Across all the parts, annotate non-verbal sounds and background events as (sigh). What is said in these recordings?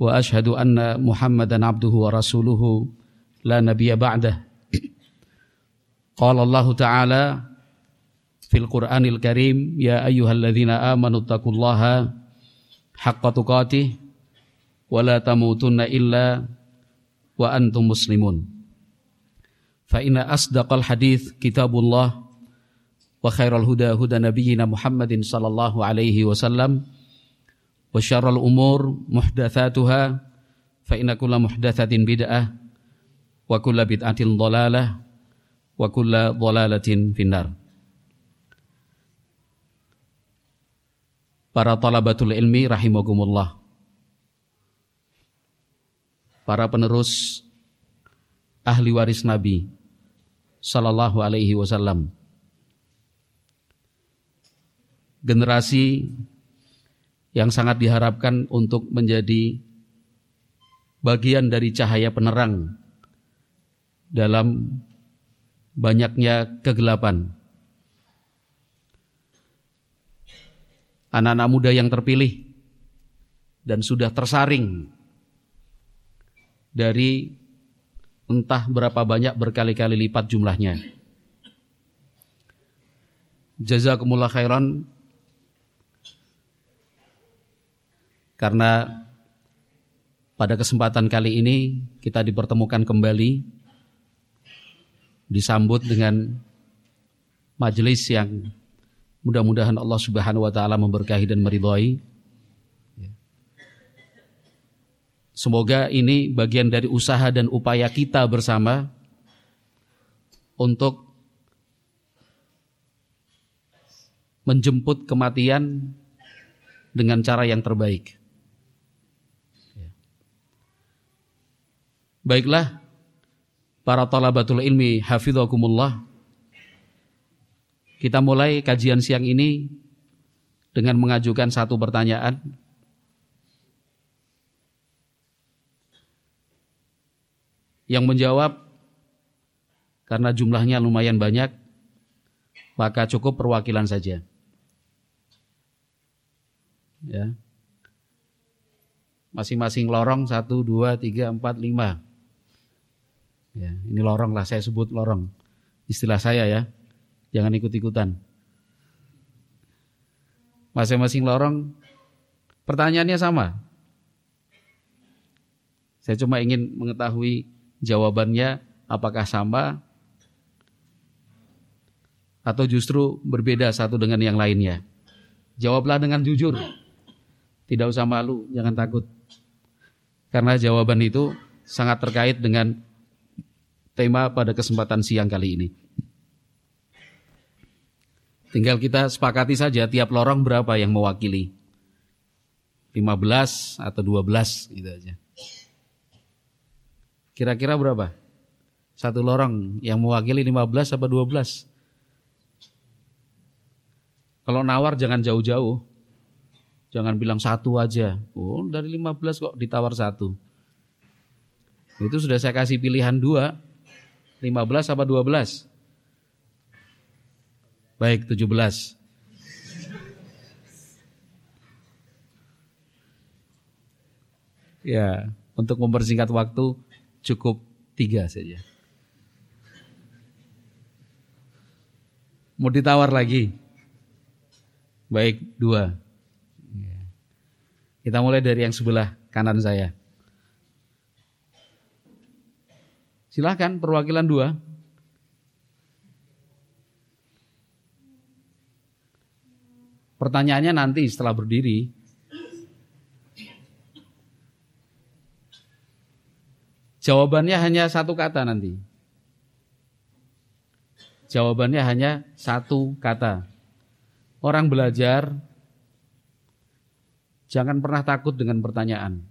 wa ashhadu anna Muhammadan abduhu wa rasuluhu la nabiyya ba'dah. Qala Allah Ta'ala fil Qur'anil Karim ya ayyuhalladzina amanu taqullaha haqqa tuqatih wa la tamutunna illa wa antum muslimun. Fa inna asdaqal hadith kitabullah wa khairal huda huda nabiyyina Muhammadin sallallahu muhdatsatuha fa inna kulla muhdatsatin bid'ah wa kulla bid'atin dhalalah wa kulla dhalalatin finnar. Para talabatul ilmi rahimakumullah. Para penerus ahli waris Nabi sallallahu alaihi wasallam. Generasi yang sangat diharapkan untuk menjadi bagian dari cahaya penerang dalam banyaknya kegelapan. Anak-anak muda yang terpilih dan sudah tersaring dari entah berapa banyak berkali-kali lipat jumlahnya. Jazakumullah khairan karena pada kesempatan kali ini kita dipertemukan kembali disambut dengan majelis yang mudah-mudahan Allah Subhanahu wa taala memberkahi dan meridhai. Semoga ini bagian dari usaha dan upaya kita bersama untuk menjemput kematian dengan cara yang terbaik. Baiklah para talabatul ilmi hafidhakumullah. Kita mulai kajian siang ini dengan mengajukan satu pertanyaan. Yang menjawab karena jumlahnya lumayan banyak, maka cukup perwakilan saja. Ya. Masing-masing lorong satu, dua, tiga, empat, lima. Ya, ini lorong lah saya sebut lorong. Istilah saya ya. Jangan ikut-ikutan. Masing-masing lorong pertanyaannya sama. Saya cuma ingin mengetahui jawabannya apakah sama atau justru berbeda satu dengan yang lainnya. Jawablah dengan jujur. Tidak usah malu, jangan takut. Karena jawaban itu sangat terkait dengan tema pada kesempatan siang kali ini. Tinggal kita sepakati saja tiap lorong berapa yang mewakili. 15 atau 12 gitu aja. Kira-kira berapa? Satu lorong yang mewakili 15 apa 12? Kalau nawar jangan jauh-jauh. Jangan bilang satu aja. Oh dari 15 kok ditawar satu. Itu sudah saya kasih pilihan dua. 15 apa 12? Baik, 17. Ya, untuk mempersingkat waktu cukup tiga saja. Mau ditawar lagi? Baik, dua. Ya. Kita mulai dari yang sebelah kanan saya. Silahkan perwakilan dua. Pertanyaannya nanti setelah berdiri. Jawabannya hanya satu kata nanti. Jawabannya hanya satu kata. Orang belajar jangan pernah takut dengan pertanyaan.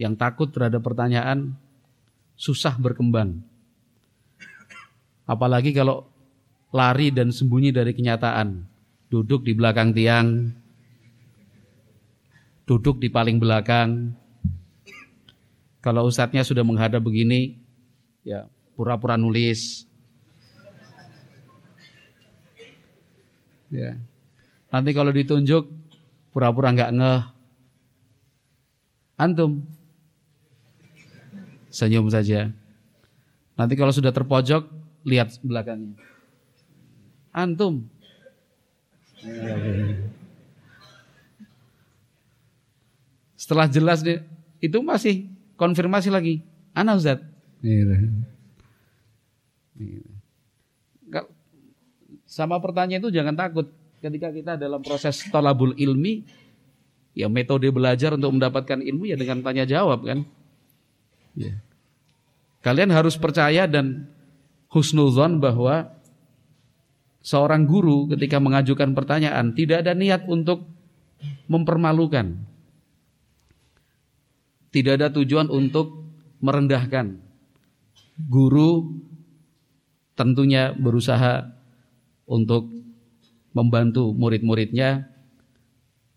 yang takut terhadap pertanyaan susah berkembang. Apalagi kalau lari dan sembunyi dari kenyataan. Duduk di belakang tiang, duduk di paling belakang. Kalau ustadznya sudah menghadap begini, ya pura-pura nulis. Ya. Nanti kalau ditunjuk pura-pura nggak ngeh. Antum senyum saja. Nanti kalau sudah terpojok lihat belakangnya. Antum setelah jelas deh, itu masih konfirmasi lagi. Ana Ustaz. Gitu. Gitu. Sama pertanyaan itu jangan takut. Ketika kita dalam proses tolabul ilmi, ya metode belajar untuk mendapatkan ilmu ya dengan tanya jawab kan. Ya. Kalian harus percaya dan husnuzon bahwa seorang guru ketika mengajukan pertanyaan tidak ada niat untuk mempermalukan. Tidak ada tujuan untuk merendahkan. Guru tentunya berusaha untuk membantu murid-muridnya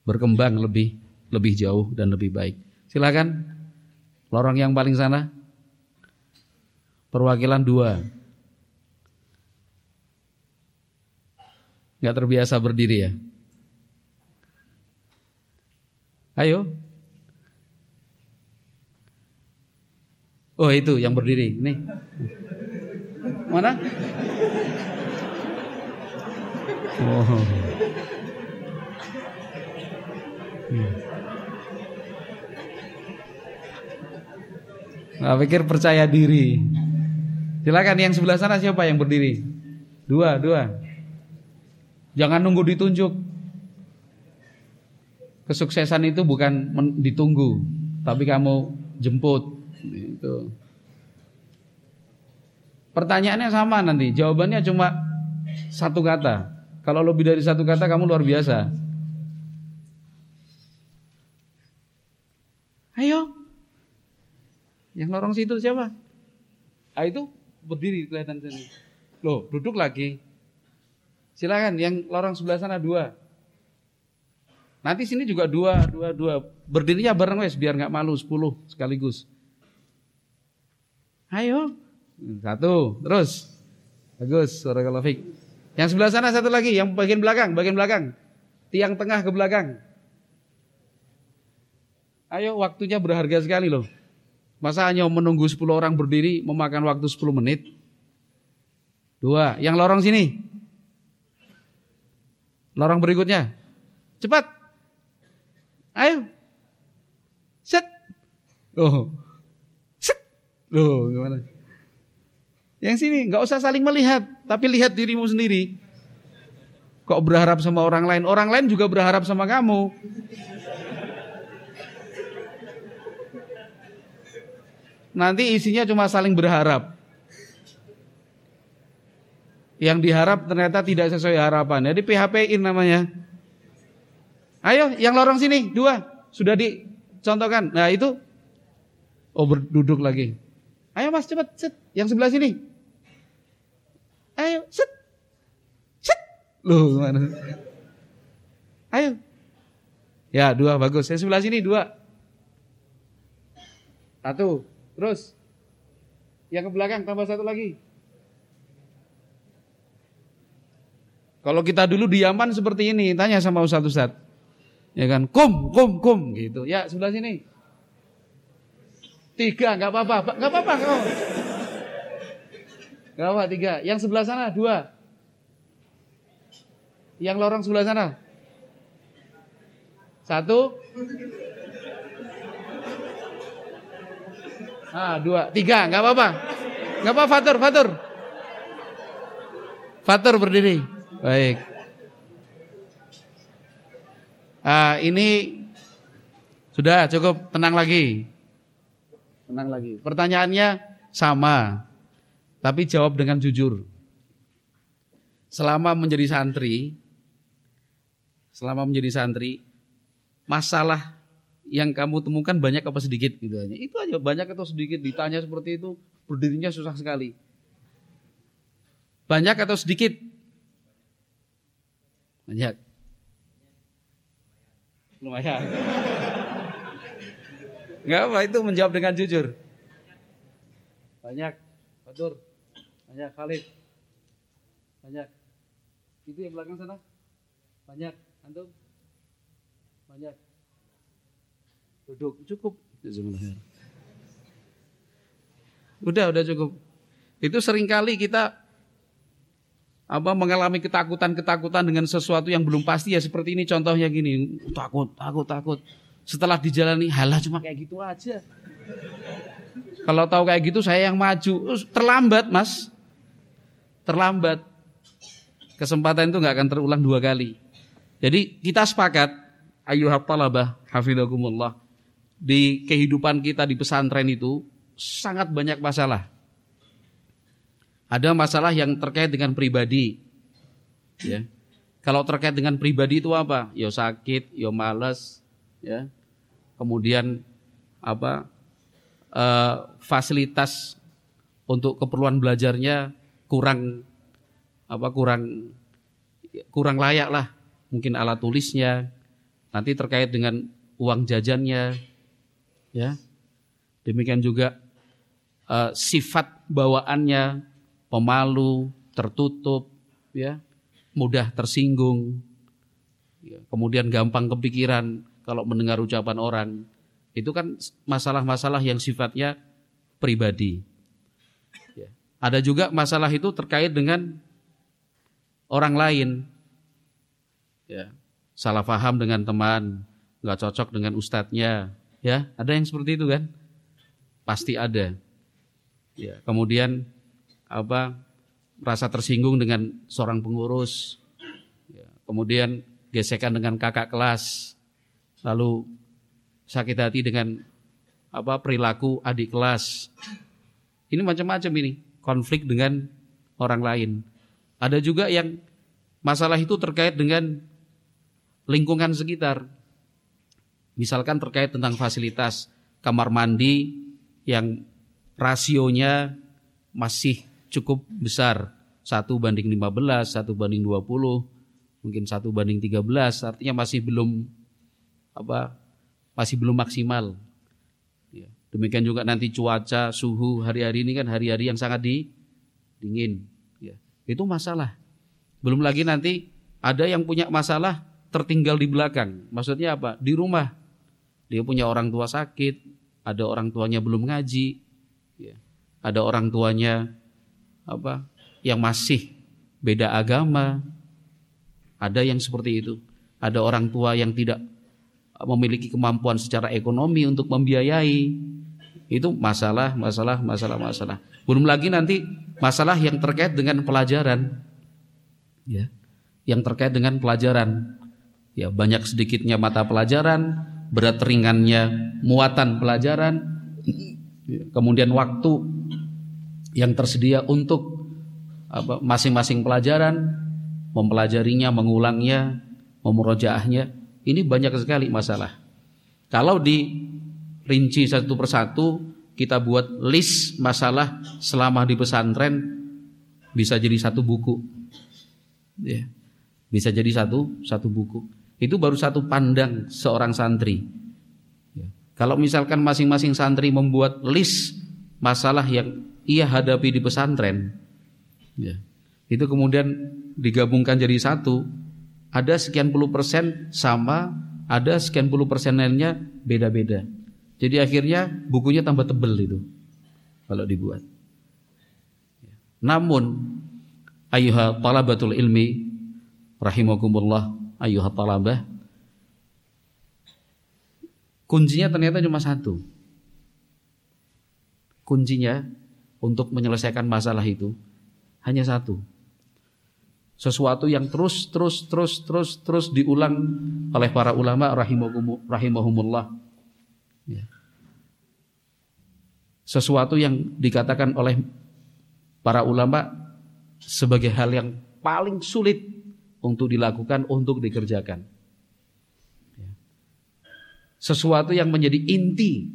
berkembang lebih lebih jauh dan lebih baik. Silakan lorong yang paling sana. Perwakilan dua. Nggak terbiasa berdiri ya? Ayo. Oh itu yang berdiri. Nih. Mana? Oh. Hmm. Nah, pikir percaya diri. Silakan yang sebelah sana siapa yang berdiri? Dua, dua. Jangan nunggu ditunjuk. Kesuksesan itu bukan ditunggu, tapi kamu jemput. Itu. Pertanyaannya sama nanti, jawabannya cuma satu kata. Kalau lebih dari satu kata kamu luar biasa. Ayo. Yang lorong situ siapa? Ah itu berdiri kelihatan sini. Loh, duduk lagi. Silakan yang lorong sebelah sana dua. Nanti sini juga dua, dua, dua. Berdirinya bareng wes biar nggak malu sepuluh sekaligus. Ayo. Satu, terus. Bagus, suara kalafik. Yang sebelah sana satu lagi, yang bagian belakang, bagian belakang. Tiang tengah ke belakang. Ayo, waktunya berharga sekali loh. Masa hanya menunggu 10 orang berdiri memakan waktu 10 menit? Dua, yang lorong sini. Lorong berikutnya. Cepat. Ayo. Set. Oh. Set. Loh, gimana? Yang sini nggak usah saling melihat, tapi lihat dirimu sendiri. Kok berharap sama orang lain? Orang lain juga berharap sama kamu. Nanti isinya cuma saling berharap. Yang diharap ternyata tidak sesuai harapan. Jadi PHP-in namanya. Ayo, yang lorong sini, dua. Sudah dicontohkan. Nah itu. Oh berduduk lagi. Ayo mas cepat, set. Yang sebelah sini. Ayo, set. Set. Loh gimana? Ayo. Ya dua bagus. Yang sebelah sini dua. Satu. Terus. Yang ke belakang tambah satu lagi. Kalau kita dulu di Yaman seperti ini, tanya sama Ustadz Ustadz. Ya kan, kum, kum, kum gitu. Ya sebelah sini. Tiga, nggak apa-apa, nggak apa-apa, apa-apa. Nggak apa, tiga. Yang sebelah sana dua. Yang lorong sebelah sana. Satu. Ah, dua, tiga, nggak apa-apa. Nggak apa, Fatur, Fatur. Fatur berdiri. Baik. Ah, ini sudah cukup tenang lagi. Tenang lagi. Pertanyaannya sama. Tapi jawab dengan jujur. Selama menjadi santri, selama menjadi santri, masalah yang kamu temukan banyak apa sedikit gitu aja. Itu aja banyak atau sedikit ditanya seperti itu berdirinya susah sekali. Banyak atau sedikit? Banyak. Lumayan. Enggak apa itu menjawab dengan jujur. Banyak. Fatur. Banyak Khalid. Banyak. Itu yang belakang sana? Banyak. Antum? Banyak. Duduk. Cukup. Udah, udah cukup. Itu sering kali kita apa mengalami ketakutan-ketakutan dengan sesuatu yang belum pasti. Ya seperti ini contohnya gini. Takut takut takut. Setelah dijalani halah cuma kayak gitu aja. Kalau tahu kayak gitu saya yang maju. Terlambat mas. Terlambat. Kesempatan itu nggak akan terulang dua kali. Jadi kita sepakat. Ayu talabah hafizakumullah di kehidupan kita di pesantren itu sangat banyak masalah ada masalah yang terkait dengan pribadi. Ya. Kalau terkait dengan pribadi itu apa? Ya sakit, ya males, ya. Kemudian apa? Uh, fasilitas untuk keperluan belajarnya kurang apa kurang kurang layak lah mungkin alat tulisnya nanti terkait dengan uang jajannya ya demikian juga uh, sifat bawaannya pemalu, tertutup, ya, mudah tersinggung, ya, kemudian gampang kepikiran kalau mendengar ucapan orang. Itu kan masalah-masalah yang sifatnya pribadi. Ya. Ada juga masalah itu terkait dengan orang lain. Ya. Salah paham dengan teman, nggak cocok dengan ustadznya. Ya, ada yang seperti itu kan? Pasti ada. Ya, kemudian apa merasa tersinggung dengan seorang pengurus, ya, kemudian gesekan dengan kakak kelas, lalu sakit hati dengan apa perilaku adik kelas. Ini macam-macam ini konflik dengan orang lain. Ada juga yang masalah itu terkait dengan lingkungan sekitar. Misalkan terkait tentang fasilitas kamar mandi yang rasionya masih cukup besar. Satu banding 15, satu banding 20, mungkin satu banding 13, artinya masih belum apa masih belum maksimal. Ya. Demikian juga nanti cuaca, suhu hari-hari ini kan hari-hari yang sangat di, dingin. Ya. Itu masalah. Belum lagi nanti ada yang punya masalah tertinggal di belakang. Maksudnya apa? Di rumah. Dia punya orang tua sakit, ada orang tuanya belum ngaji, ya. ada orang tuanya apa yang masih beda agama. Ada yang seperti itu. Ada orang tua yang tidak memiliki kemampuan secara ekonomi untuk membiayai. Itu masalah, masalah, masalah, masalah. Belum lagi nanti masalah yang terkait dengan pelajaran. Ya. Yang terkait dengan pelajaran. Ya, banyak sedikitnya mata pelajaran, berat ringannya muatan pelajaran, kemudian waktu yang tersedia untuk masing-masing pelajaran, mempelajarinya, mengulangnya, memurojaahnya. Ini banyak sekali masalah. Kalau dirinci satu persatu, kita buat list masalah selama di pesantren bisa jadi satu buku. Ya. Bisa jadi satu satu buku. Itu baru satu pandang seorang santri. Ya. Kalau misalkan masing-masing santri membuat list masalah yang ia hadapi di pesantren, ya, itu kemudian digabungkan jadi satu, ada sekian puluh persen sama, ada sekian puluh persen lainnya beda-beda. Jadi akhirnya bukunya tambah tebel itu kalau dibuat. Namun ayuha talabatul ilmi rahimakumullah ayuha talabah kuncinya ternyata cuma satu. Kuncinya untuk menyelesaikan masalah itu hanya satu. Sesuatu yang terus terus terus terus terus diulang oleh para ulama rahimahumullah. Ya. Sesuatu yang dikatakan oleh para ulama sebagai hal yang paling sulit untuk dilakukan, untuk dikerjakan. Ya. sesuatu yang menjadi inti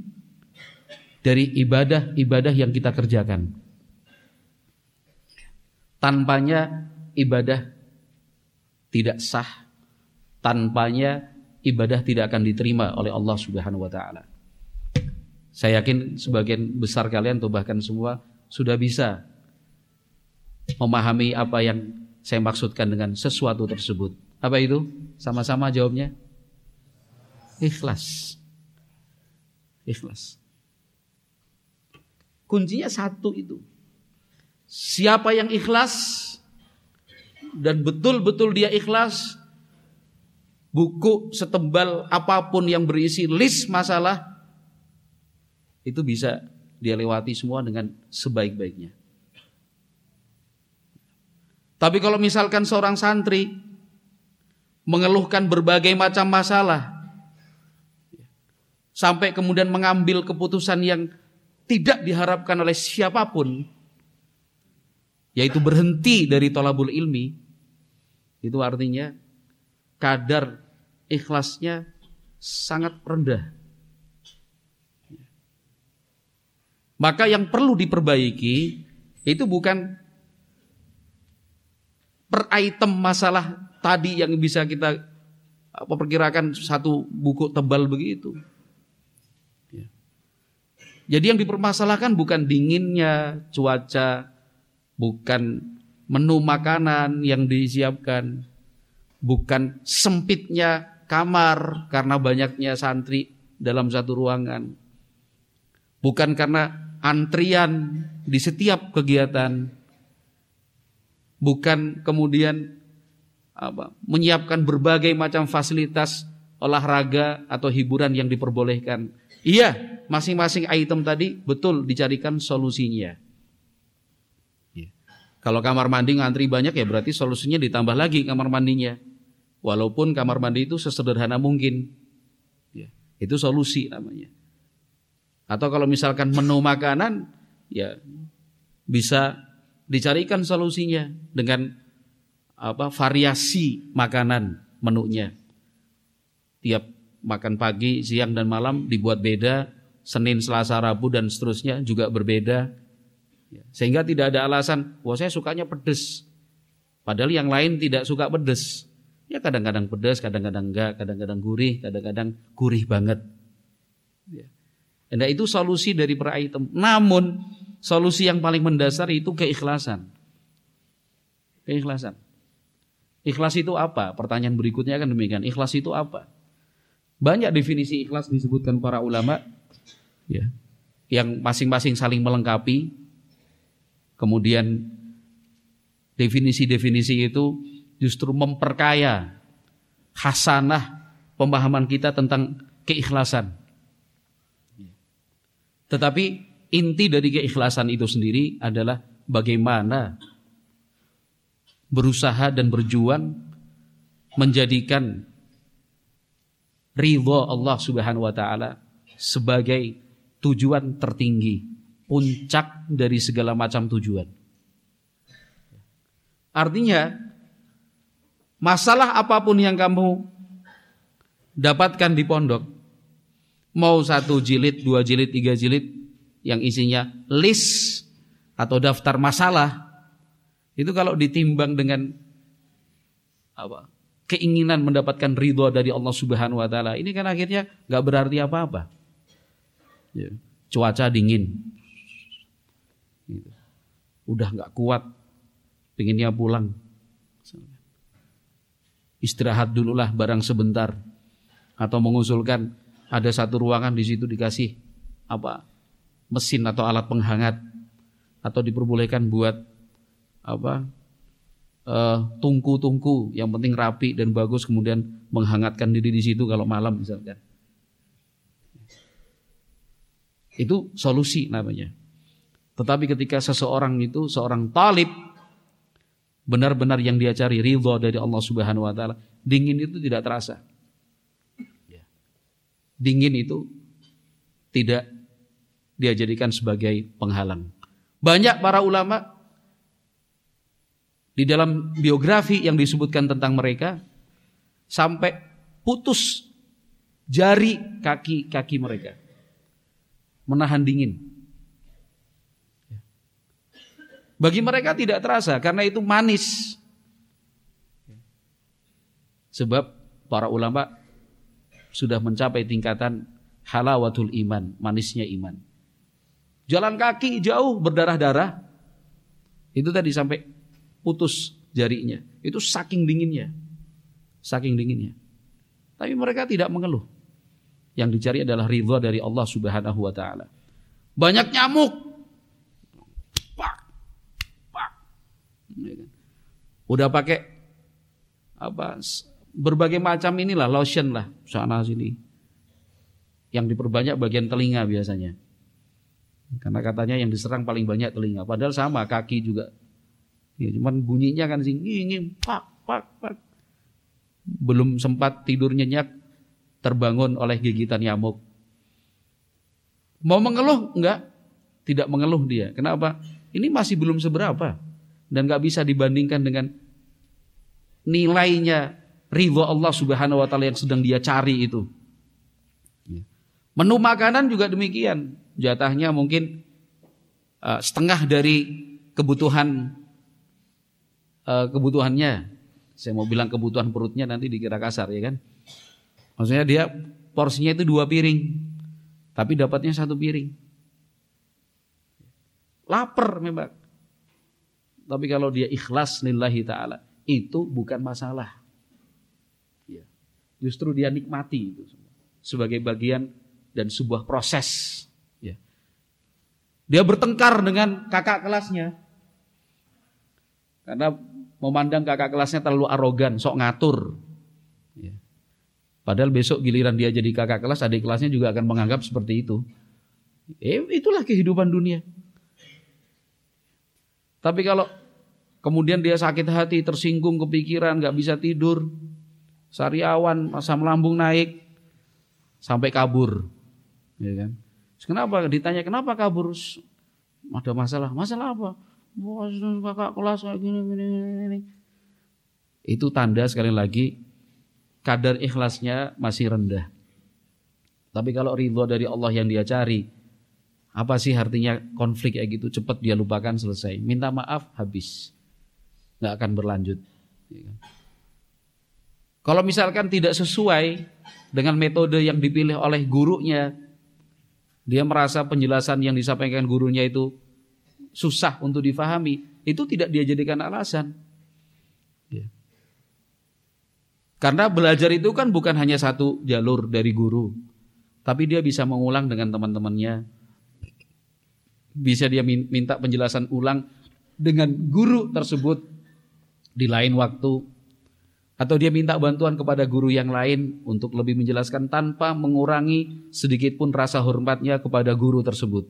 dari ibadah-ibadah yang kita kerjakan. Tanpanya ibadah tidak sah, tanpanya ibadah tidak akan diterima oleh Allah Subhanahu wa taala. Saya yakin sebagian besar kalian atau bahkan semua sudah bisa memahami apa yang saya maksudkan dengan sesuatu tersebut. Apa itu? Sama-sama jawabnya. Ikhlas. Ikhlas. Kuncinya satu itu. Siapa yang ikhlas dan betul-betul dia ikhlas, buku setebal apa pun yang berisi list masalah itu bisa dia lewati semua dengan sebaik-baiknya. Tapi kalau misalkan seorang santri mengeluhkan berbagai macam masalah sampai kemudian mengambil keputusan yang tidak diharapkan oleh siapa pun, yaitu berhenti dari tolabul ilmi, itu artinya kadar ikhlasnya sangat rendah. Maka yang perlu diperbaiki itu bukan per item masalah tadi yang bisa kita apa perkirakan satu buku tebal begitu. Ya. Jadi yang dipermasalahkan bukan dinginnya cuaca, bukan menu makanan yang disiapkan, bukan sempitnya kamar karena banyaknya santri dalam satu ruangan, bukan karena antrian di setiap kegiatan, bukan kemudian apa, menyiapkan berbagai macam fasilitas olahraga atau hiburan yang diperbolehkan. Iya, masing-masing item tadi betul dicarikan solusinya. Kalau kamar mandi ngantri banyak ya berarti solusinya ditambah lagi kamar mandinya. Walaupun kamar mandi itu sesederhana mungkin. Ya, itu solusi namanya. Atau kalau misalkan menu makanan ya bisa dicarikan solusinya dengan apa variasi makanan menunya. Tiap makan pagi, siang dan malam dibuat beda, Senin, Selasa, Rabu dan seterusnya juga berbeda. Ya, sehingga tidak ada alasan, wah saya sukanya pedes. Padahal yang lain tidak suka pedes. Ya kadang-kadang pedes, kadang-kadang enggak, kadang-kadang gurih, kadang-kadang gurih banget. Ya. Nah itu solusi dari per item. Namun solusi yang paling mendasar itu keikhlasan. Keikhlasan. Ikhlas itu apa? Pertanyaan berikutnya kan demikian. Ikhlas itu apa? Banyak definisi ikhlas disebutkan para ulama ya. Yang masing-masing saling melengkapi Kemudian definisi-definisi itu justru memperkaya hasanah pemahaman kita tentang keikhlasan. Tetapi inti dari keikhlasan itu sendiri adalah bagaimana berusaha dan berjuang menjadikan ridho Allah Subhanahu wa taala sebagai tujuan tertinggi puncak dari segala macam tujuan. Artinya, masalah apa pun yang kamu dapatkan di pondok, mau satu jilid, dua jilid, tiga jilid, yang isinya list atau daftar masalah, itu kalau ditimbang dengan apa keinginan mendapatkan ridho dari Allah Subhanahu Wa Taala, ini kan akhirnya nggak berarti apa-apa. Ya. Cuaca dingin, Gitu. Udah nggak kuat, pinginnya pulang. Istirahat dululah barang sebentar. Atau mengusulkan ada satu ruangan di situ dikasih apa mesin atau alat penghangat atau diperbolehkan buat apa uh, tungku-tungku yang penting rapi dan bagus kemudian menghangatkan diri di situ kalau malam misalkan itu solusi namanya tetapi ketika seseorang itu seorang talib benar-benar yang dia cari ridho dari Allah Subhanahu wa taala, dingin itu tidak terasa. Ya. Dingin itu tidak dia jadikan sebagai penghalang. Banyak para ulama di dalam biografi yang disebutkan tentang mereka sampai putus jari kaki-kaki mereka. Menahan dingin. Bagi mereka tidak terasa karena itu manis. Sebab para ulama sudah mencapai tingkatan halawatul iman, manisnya iman. Jalan kaki jauh berdarah-darah. Itu tadi sampai putus jarinya. Itu saking dinginnya. Saking dinginnya. Tapi mereka tidak mengeluh. Yang dicari adalah ridha dari Allah Subhanahu wa taala. Banyak nyamuk, Ya kan? Udah pakai apa berbagai macam inilah lotion lah sana sini. Yang diperbanyak bagian telinga biasanya. Karena katanya yang diserang paling banyak telinga. Padahal sama kaki juga. Ya, cuman bunyinya kan sing ini pak pak pak. Belum sempat tidur nyenyak terbangun oleh gigitan nyamuk. Mau mengeluh enggak? Tidak mengeluh dia. Kenapa? Ini masih belum seberapa dan gak bisa dibandingkan dengan nilainya ridho Allah Subhanahu wa taala yang sedang dia cari itu. Ya. Menu makanan juga demikian. Jatahnya mungkin uh, setengah dari kebutuhan uh, kebutuhannya. Saya mau bilang kebutuhan perutnya nanti dikira kasar ya kan. Maksudnya dia porsinya itu dua piring. Tapi dapatnya satu piring. Lapar memang. Tapi kalau dia ikhlas lillahi ta'ala, itu bukan masalah. Ya. Justru dia nikmati itu sebagai bagian dan sebuah proses. Dia bertengkar dengan kakak kelasnya. Karena memandang kakak kelasnya terlalu arogan, sok ngatur. Ya. Padahal besok giliran dia jadi kakak kelas, adik kelasnya juga akan menganggap seperti itu. Eh, itulah kehidupan dunia. Tapi kalau kemudian dia sakit hati, tersinggung, kepikiran, nggak bisa tidur, sariawan, asam lambung naik, sampai kabur, ya kan? Kenapa? Ditanya kenapa kabur? Ada masalah. Masalah apa? Wah, kakak kelas kayak gini, gini, gini. Itu tanda sekali lagi kadar ikhlasnya masih rendah. Tapi kalau ridho dari Allah yang dia cari, apa sih artinya konflik kayak gitu? Cepat dia lupakan selesai. Minta maaf habis. Nggak akan berlanjut. Ya kan? Kalau misalkan tidak sesuai dengan metode yang dipilih oleh gurunya, dia merasa penjelasan yang disampaikan gurunya itu susah untuk difahami, itu tidak dia jadikan alasan. Ya. Karena belajar itu kan bukan hanya satu jalur dari guru, tapi dia bisa mengulang dengan teman-temannya, bisa dia minta penjelasan ulang dengan guru tersebut di lain waktu atau dia minta bantuan kepada guru yang lain untuk lebih menjelaskan tanpa mengurangi sedikit pun rasa hormatnya kepada guru tersebut.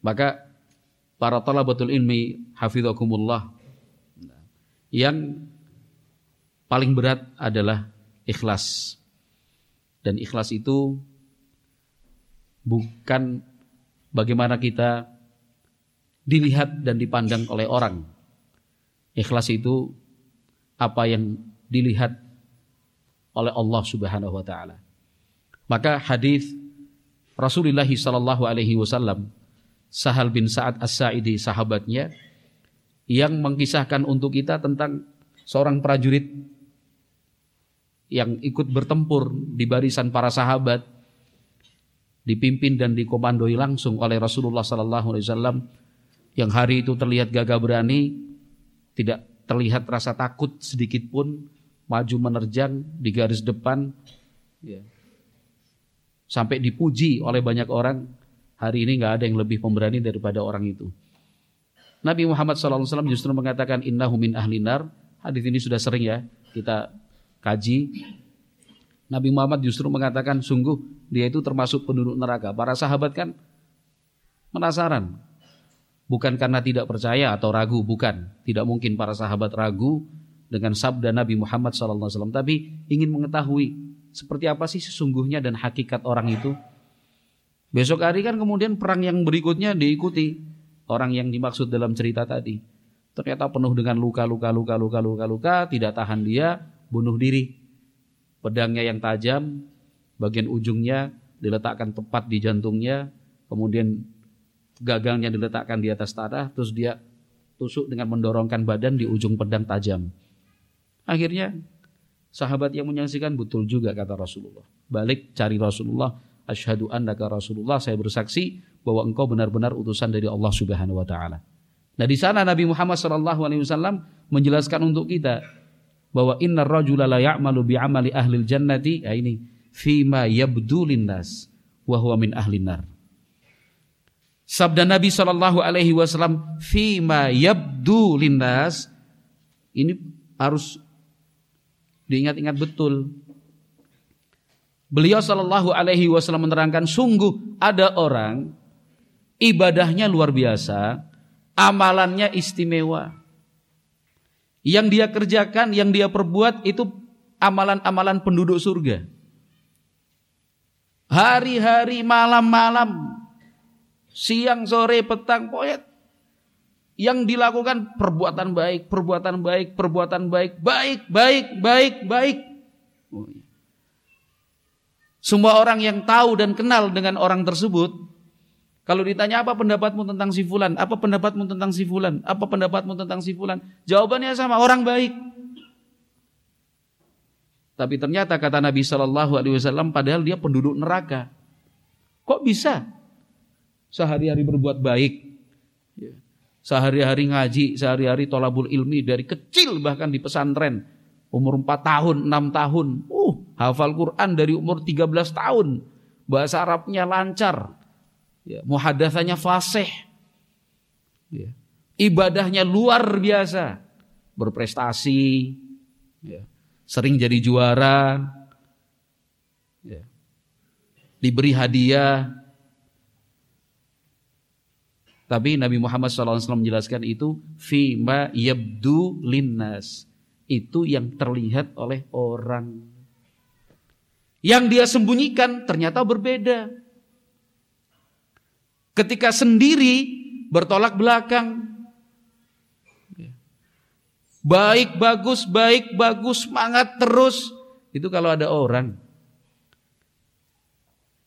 Maka para talabatul ilmi hafizakumullah yang paling berat adalah ikhlas. Dan ikhlas itu bukan bagaimana kita dilihat dan dipandang oleh orang. Ikhlas itu apa yang dilihat oleh Allah Subhanahu wa taala. Maka hadis Rasulullah sallallahu alaihi wasallam Sahal bin Sa'ad As-Sa'idi sahabatnya yang mengkisahkan untuk kita tentang seorang prajurit yang ikut bertempur di barisan para sahabat dipimpin dan dikomandoi langsung oleh Rasulullah sallallahu alaihi wasallam yang hari itu terlihat gagah berani, tidak terlihat rasa takut sedikit pun, maju menerjang di garis depan, ya. sampai dipuji oleh banyak orang. Hari ini nggak ada yang lebih pemberani daripada orang itu. Nabi Muhammad SAW justru mengatakan innahu min ahlinar. Hadis ini sudah sering ya kita kaji. Nabi Muhammad justru mengatakan sungguh dia itu termasuk penduduk neraka. Para sahabat kan penasaran. Bukan karena tidak percaya atau ragu, bukan. Tidak mungkin para sahabat ragu dengan sabda Nabi Muhammad SAW. Tapi ingin mengetahui seperti apa sih sesungguhnya dan hakikat orang itu. Besok hari kan kemudian perang yang berikutnya diikuti orang yang dimaksud dalam cerita tadi. Ternyata penuh dengan luka, luka, luka, luka, luka, luka, tidak tahan dia, bunuh diri. Pedangnya yang tajam bagian ujungnya diletakkan tepat di jantungnya, kemudian gagangnya diletakkan di atas tanah, terus dia tusuk dengan mendorongkan badan di ujung pedang tajam. Akhirnya sahabat yang menyaksikan betul juga kata Rasulullah. Balik cari Rasulullah, asyhadu annaka Rasulullah, saya bersaksi bahwa engkau benar-benar utusan dari Allah Subhanahu wa taala. Nah, di sana Nabi Muhammad sallallahu alaihi wasallam menjelaskan untuk kita bahwa inna rajula la ya'malu bi amali ahli jannati, ya ini fima yabdu linnas wa huwa min ahli nar. Sabda Nabi Shallallahu alaihi wasallam fima yabdu linnas ini harus diingat-ingat betul. Beliau Shallallahu alaihi wasallam menerangkan sungguh ada orang ibadahnya luar biasa, amalannya istimewa. Yang dia kerjakan, yang dia perbuat itu amalan-amalan penduduk surga. Hari-hari, malam-malam, siang, sore, petang, pokoknya yang dilakukan perbuatan baik, perbuatan baik, perbuatan baik, baik, baik, baik, baik. Oh, iya. Semua orang yang tahu dan kenal dengan orang tersebut, kalau ditanya apa pendapatmu tentang si fulan, apa pendapatmu tentang si fulan, apa pendapatmu tentang si fulan, jawabannya sama, orang baik. Tapi ternyata kata Nabi Shallallahu Alaihi Wasallam, padahal dia penduduk neraka. Kok bisa? Sehari-hari berbuat baik, ya. sehari-hari ngaji, sehari-hari tolabul ilmi dari kecil bahkan di pesantren, umur 4 tahun, 6 tahun, uh, hafal Quran dari umur 13 tahun, bahasa Arabnya lancar, ya, muhadatsanya fasih, ya. ibadahnya luar biasa, berprestasi, ya. Sering jadi juara, ya. diberi hadiah. Tapi Nabi Muhammad SAW menjelaskan itu fima yabdu linnas. Itu yang terlihat oleh orang. Yang dia sembunyikan ternyata berbeda. Ketika sendiri bertolak belakang. Baik, bagus, baik, bagus, semangat terus. Itu kalau ada orang.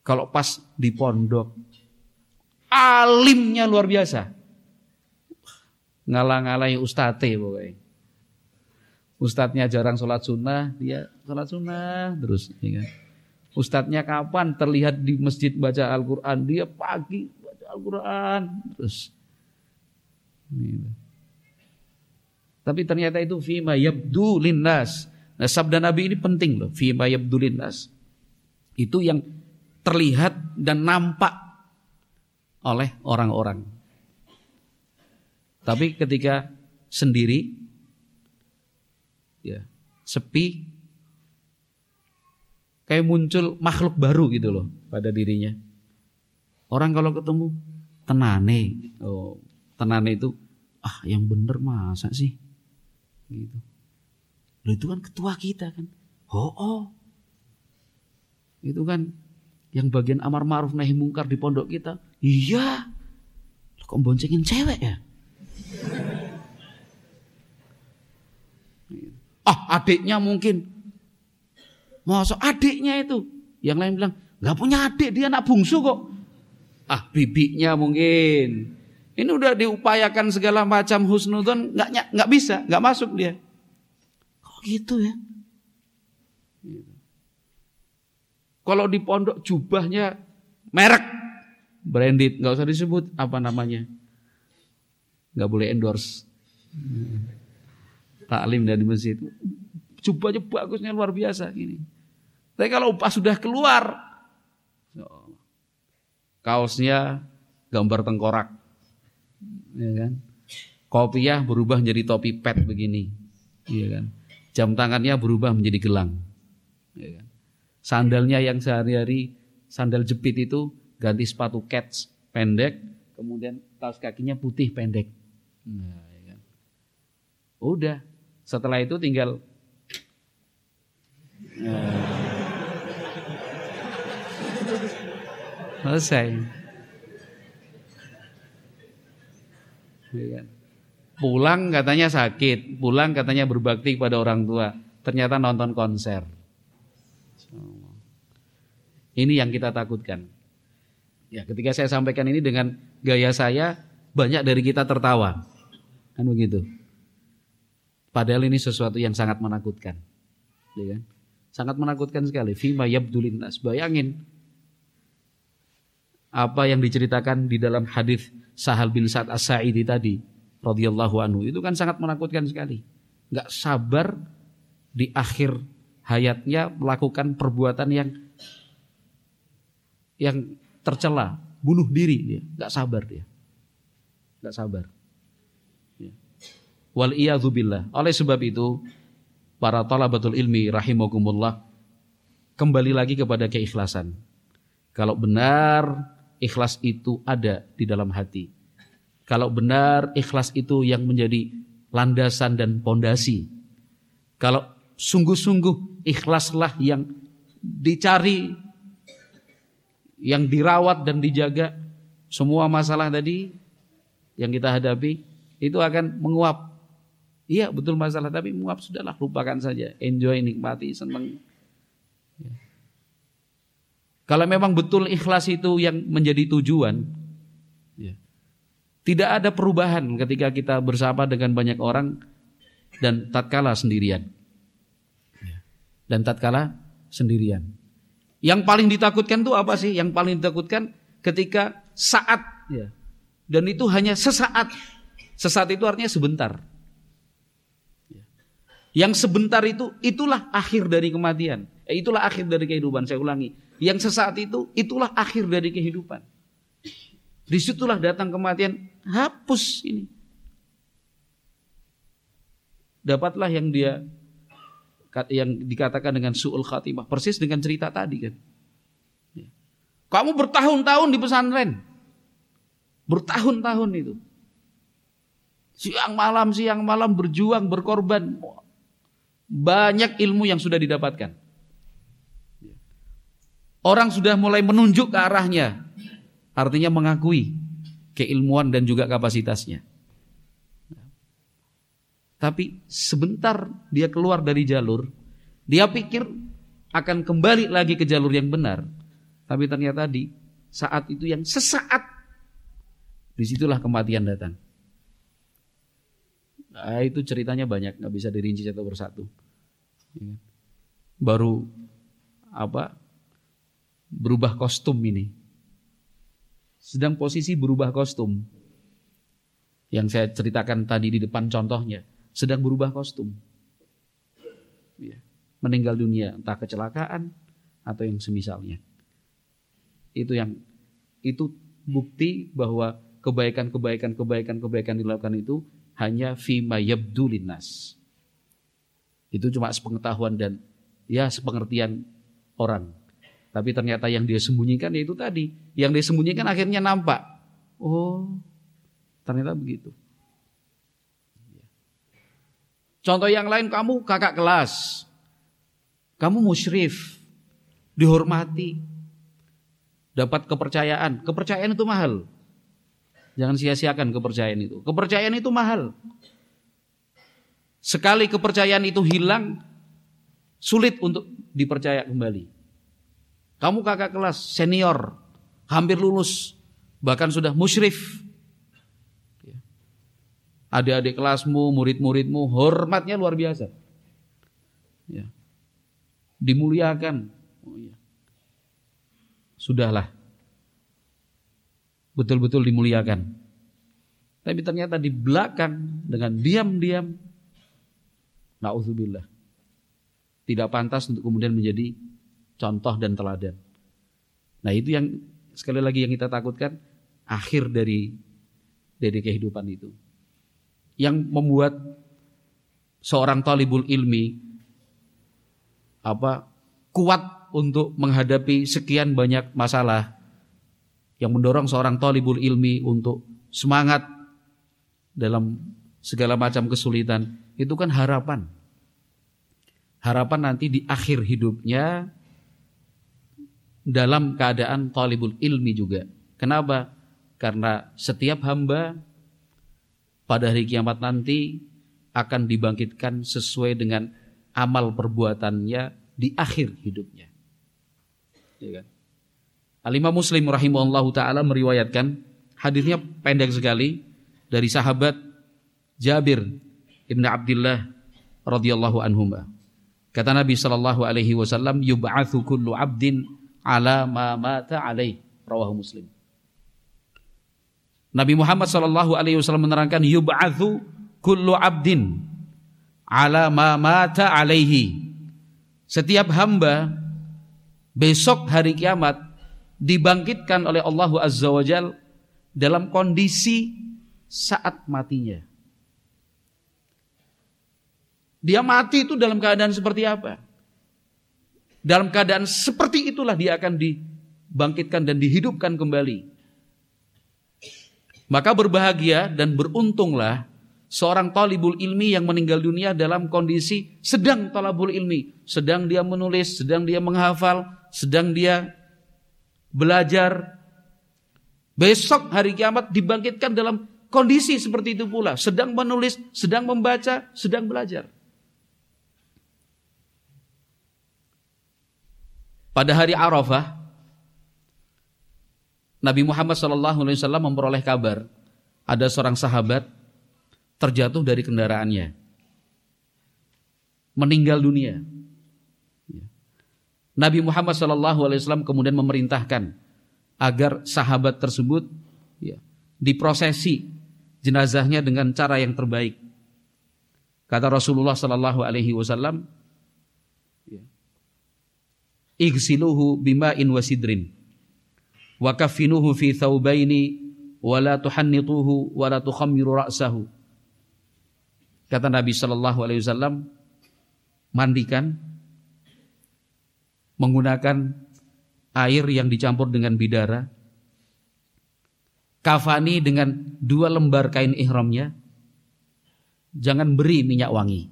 Kalau pas di pondok. Alimnya luar biasa. Ngalah-ngalahi ustate pokoknya. Ustadznya jarang sholat sunnah, dia sholat sunnah terus. Ya kan? Ustadznya kapan terlihat di masjid baca Al-Quran, dia pagi baca Al-Quran terus. Gitu. Tapi ternyata itu fima yabdu linnas. Nah, sabda Nabi ini penting loh, fima yabdu linnas. Itu yang terlihat dan nampak oleh orang-orang. Tapi ketika sendiri ya, sepi kayak muncul makhluk baru gitu loh pada dirinya. Orang kalau ketemu tenane, oh, tenane itu ah yang bener masa sih? Gitu. Loh itu kan ketua kita kan. Oh, oh. Itu kan yang bagian amar ma'ruf nahi mungkar di pondok kita. Iya. Loh, kok boncengin cewek ya? Ah, adiknya mungkin. Masuk adiknya itu. Yang lain bilang, nggak punya adik, dia anak bungsu kok. Ah, bibinya mungkin. Ini udah diupayakan segala macam husnudon nggak nggak bisa, nggak masuk dia. Kok gitu ya? Gitu. Kalau di pondok jubahnya merek branded, nggak usah disebut apa namanya, nggak boleh endorse. Taklim dari masjid, jubahnya bagusnya luar biasa ini. Tapi kalau pas sudah keluar, kaosnya gambar tengkorak, ya kan? Kopiah berubah menjadi topi pet begini, ya kan? Jam tangannya berubah menjadi gelang, ya kan? Sandalnya yang sehari-hari sandal jepit itu ganti sepatu cats pendek, kemudian kaos kakinya putih pendek. Nah, ya? Udah, setelah itu tinggal nah, (laughs) selesai. Kan? Pulang katanya sakit, pulang katanya berbakti kepada orang tua. Ternyata nonton konser. Ini yang kita takutkan. Ya, ketika saya sampaikan ini dengan gaya saya, banyak dari kita tertawa. Kan begitu. Padahal ini sesuatu yang sangat menakutkan. Ya kan? Sangat menakutkan sekali. Fima yabdulin nas. Bayangin apa yang diceritakan di dalam hadis Sahal bin Sa'ad As-Sa'idi tadi radhiyallahu anhu itu kan sangat menakutkan sekali. Enggak sabar di akhir hayatnya melakukan perbuatan yang yang tercela, bunuh diri dia, enggak sabar dia. Enggak sabar. Ya. Wal billah. Oleh sebab itu para talabatul ilmi rahimakumullah kembali lagi kepada keikhlasan. Kalau benar ikhlas itu ada di dalam hati. Kalau benar ikhlas itu yang menjadi landasan dan pondasi. Kalau sungguh-sungguh ikhlaslah yang dicari, yang dirawat dan dijaga, semua masalah tadi yang kita hadapi itu akan menguap. Iya betul masalah tapi menguap sudahlah lupakan saja, enjoy nikmati senang kalau memang betul ikhlas itu yang menjadi tujuan, ya. tidak ada perubahan ketika kita bersama dengan banyak orang dan tatkala sendirian. Ya. Dan tatkala sendirian. Yang paling ditakutkan itu apa sih? Yang paling ditakutkan ketika saat ya. Dan itu hanya sesaat. Sesaat itu artinya sebentar. Ya. Yang sebentar itu itulah akhir dari kematian. Eh, itulah akhir dari kehidupan. Saya ulangi yang sesaat itu, itulah akhir dari kehidupan. Di situlah datang kematian, hapus ini. Dapatlah yang dia yang dikatakan dengan su'ul khatimah. Persis dengan cerita tadi kan. Ya. Kamu bertahun-tahun di pesantren. Bertahun-tahun itu. Siang malam, siang malam berjuang, berkorban. Banyak ilmu yang sudah didapatkan. Orang sudah mulai menunjuk ke arahnya. Artinya mengakui keilmuan dan juga kapasitasnya. Tapi sebentar dia keluar dari jalur, dia pikir akan kembali lagi ke jalur yang benar. Tapi ternyata di saat itu yang sesaat, di situlah kematian datang. Nah, itu ceritanya banyak, nggak bisa dirinci satu persatu. Iya kan? Baru apa berubah kostum ini. Sedang posisi berubah kostum. Yang saya ceritakan tadi di depan contohnya. Sedang berubah kostum. Ya. Meninggal dunia entah kecelakaan atau yang semisalnya. Itu yang itu bukti bahwa kebaikan-kebaikan kebaikan-kebaikan dilakukan itu hanya fima yabdulinas. Itu cuma sepengetahuan dan ya sepengertian orang. Tapi ternyata yang dia sembunyikan ya itu tadi. Yang dia sembunyikan akhirnya nampak. Oh, ternyata begitu. Contoh yang lain kamu kakak kelas. Kamu musyrif. Dihormati. Dapat kepercayaan. Kepercayaan itu mahal. Jangan sia-siakan kepercayaan itu. Kepercayaan itu mahal. Sekali kepercayaan itu hilang, sulit untuk dipercaya kembali. Kamu kakak kelas senior, hampir lulus, bahkan sudah musyrif. Adik-adik kelasmu, murid-muridmu, hormatnya luar biasa. Ya. Dimuliakan. Oh, ya. Sudahlah. Betul-betul dimuliakan. Tapi ternyata di belakang dengan diam-diam, na'udzubillah. Tidak pantas untuk kemudian menjadi contoh dan teladan. Nah itu yang sekali lagi yang kita takutkan akhir dari dari kehidupan itu. Yang membuat seorang talibul ilmi apa kuat untuk menghadapi sekian banyak masalah yang mendorong seorang talibul ilmi untuk semangat dalam segala macam kesulitan itu kan harapan. Harapan nanti di akhir hidupnya dalam keadaan talibul ilmi juga. Kenapa? Karena setiap hamba pada hari kiamat nanti akan dibangkitkan sesuai dengan amal perbuatannya di akhir hidupnya. Ya kan? Al-Imam Muslim rahimahullahu taala meriwayatkan hadisnya pendek sekali dari sahabat Jabir Ibn Abdullah radhiyallahu anhuma. Kata Nabi sallallahu alaihi wasallam yub'atsu kullu 'abdin ala ma mata alaih rawahu Muslim. Nabi Muhammad sallallahu alaihi wasallam menerangkan yub'atsu kullu 'abdin ala ma mata alaihi. Setiap hamba besok hari kiamat dibangkitkan oleh Allah Azza wa Jal dalam kondisi saat matinya. Dia mati itu dalam keadaan seperti apa? Dalam keadaan seperti itulah dia akan dibangkitkan dan dihidupkan kembali. Maka berbahagia dan beruntunglah seorang talibul ilmi yang meninggal dunia dalam kondisi sedang talabul ilmi. Sedang dia menulis, sedang dia menghafal, sedang dia belajar. Besok hari kiamat dibangkitkan dalam kondisi seperti itu pula. Sedang menulis, sedang membaca, sedang belajar. Pada hari Arafah, Nabi Muhammad SAW memperoleh kabar ada seorang sahabat terjatuh dari kendaraannya, meninggal dunia. Nabi Muhammad SAW kemudian memerintahkan agar sahabat tersebut ya, diprosesi jenazahnya dengan cara yang terbaik. Kata Rasulullah Sallallahu Alaihi Wasallam, ya, igsiluhu bima'in wasidrin, wa kafinuhu fi la tuhannituhu, wa la tukhammiru ra'sahu. Kata Nabi Sallallahu Alaihi Wasallam, mandikan menggunakan air yang dicampur dengan bidara, kafani dengan dua lembar kain ihramnya, jangan beri minyak wangi.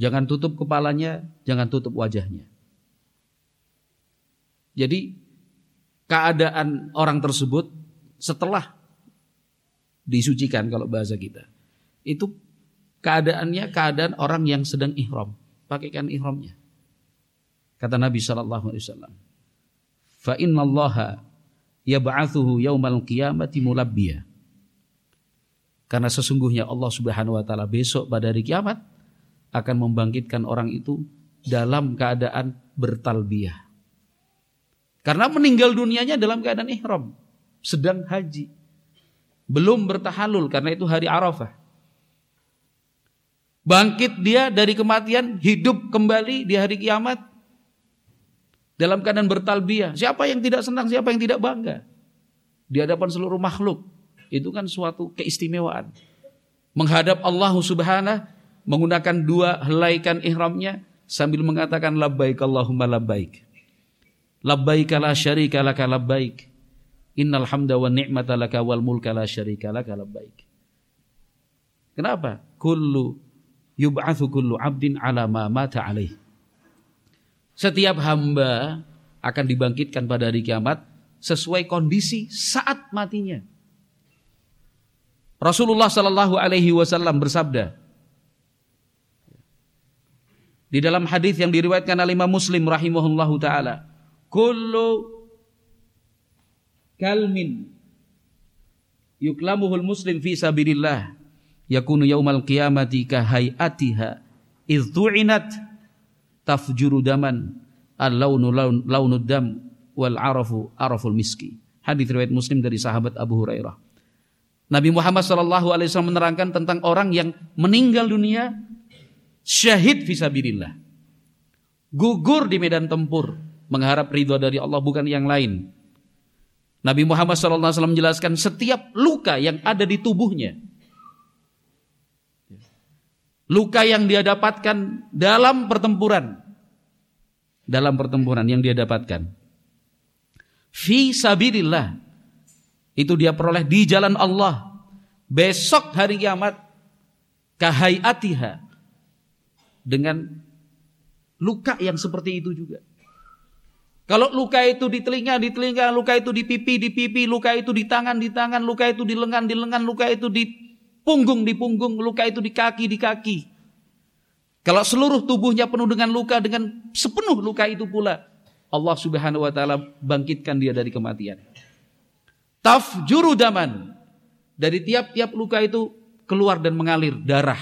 Jangan tutup kepalanya, jangan tutup wajahnya. Jadi keadaan orang tersebut setelah disucikan kalau bahasa kita. Itu keadaannya keadaan orang yang sedang ihram, pakaikan ihramnya. Kata Nabi sallallahu alaihi wasallam, "Fa innallaha yab'atsuhu yaumal qiyamati mulabbiya." Karena sesungguhnya Allah Subhanahu wa taala besok pada hari kiamat akan membangkitkan orang itu dalam keadaan bertalbiyah. Karena meninggal dunianya dalam keadaan ihram, sedang haji. Belum bertahalul karena itu hari Arafah. Bangkit dia dari kematian, hidup kembali di hari kiamat dalam keadaan bertalbiyah. Siapa yang tidak senang, siapa yang tidak bangga? Di hadapan seluruh makhluk. Itu kan suatu keistimewaan. Menghadap Allah subhanahu menggunakan dua helaikan ihramnya sambil mengatakan labbaik Allahumma labbaik. Labbaik la syarika laka labbaik. Innal hamda wa ni'mata laka wal mulka la syarika laka labbaik. Kenapa? Kullu yub'atsu kullu 'abdin ala ma mata alaih. Setiap hamba akan dibangkitkan pada hari kiamat sesuai kondisi saat matinya. Rasulullah Shallallahu Alaihi Wasallam bersabda di dalam hadis yang diriwayatkan oleh Imam Muslim rahimahullahu taala, "Kullu kalmin yuklamuhul muslim fi sabilillah yakunu yaumal qiyamati ka hayatiha idh tafjuru daman al-launu launud dam wal arafu araful miski. Hadis riwayat Muslim dari sahabat Abu Hurairah. Nabi Muhammad sallallahu alaihi wasallam menerangkan tentang orang yang meninggal dunia syahid fisabilillah. Gugur di medan tempur mengharap ridho dari Allah bukan yang lain. Nabi Muhammad wasallam menjelaskan setiap luka yang ada di tubuhnya luka yang dia dapatkan dalam pertempuran. Dalam pertempuran yang dia dapatkan. Fi sabirillah. Itu dia peroleh di jalan Allah. Besok hari kiamat kahayatiha dengan luka yang seperti itu juga. Kalau luka itu di telinga, di telinga, luka itu di pipi, di pipi, luka itu di tangan, di tangan, luka itu di lengan, di lengan, luka itu di punggung di punggung, luka itu di kaki di kaki. Kalau seluruh tubuhnya penuh dengan luka dengan sepenuh luka itu pula Allah Subhanahu wa taala bangkitkan dia dari kematian. Tafjuru daman. Dari tiap-tiap luka itu keluar dan mengalir darah.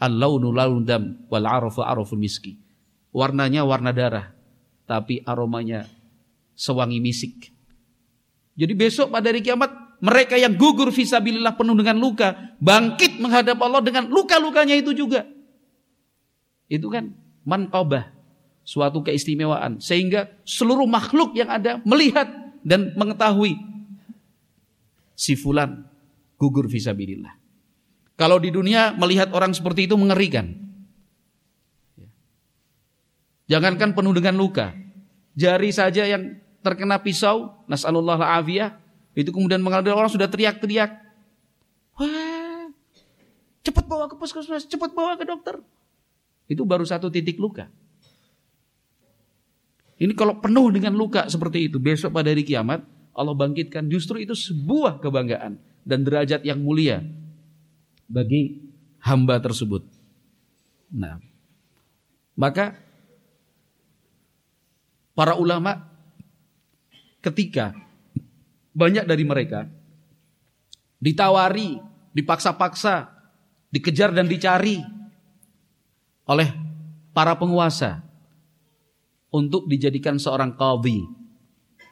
Al-launu laun dam wal arafu miski. Warnanya warna darah, tapi aromanya sewangi misik. Jadi besok pada hari kiamat mereka yang gugur visabilillah penuh dengan luka bangkit menghadap Allah dengan luka-lukanya itu juga. Itu kan manqabah, suatu keistimewaan sehingga seluruh makhluk yang ada melihat dan mengetahui si fulan gugur visabilillah. Kalau di dunia melihat orang seperti itu mengerikan. Jangankan penuh dengan luka. Jari saja yang terkena pisau, nasallallahu afiyah, itu kemudian mengalir orang sudah teriak-teriak. Wah, cepat bawa ke puskesmas, cepat bawa ke dokter. Itu baru satu titik luka. Ini kalau penuh dengan luka seperti itu, besok pada hari kiamat, Allah bangkitkan justru itu sebuah kebanggaan dan derajat yang mulia bagi hamba tersebut. Nah, maka para ulama ketika banyak dari mereka ditawari, dipaksa-paksa, dikejar dan dicari oleh para penguasa untuk dijadikan seorang qadhi,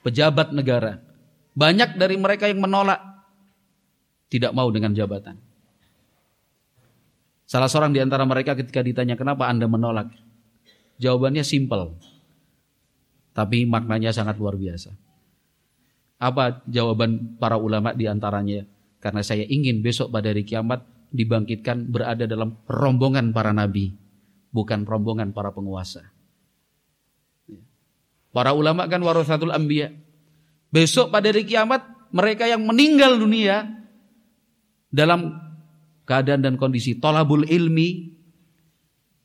pejabat negara. Banyak dari mereka yang menolak tidak mau dengan jabatan. Salah seorang di antara mereka ketika ditanya kenapa Anda menolak? Jawabannya simpel. Tapi maknanya sangat luar biasa. Apa jawaban para ulama di antaranya? Karena saya ingin besok pada hari kiamat dibangkitkan berada dalam rombongan para nabi, bukan rombongan para penguasa. Para ulama kan warasatul anbiya. Besok pada hari kiamat mereka yang meninggal dunia dalam keadaan dan kondisi tolabul ilmi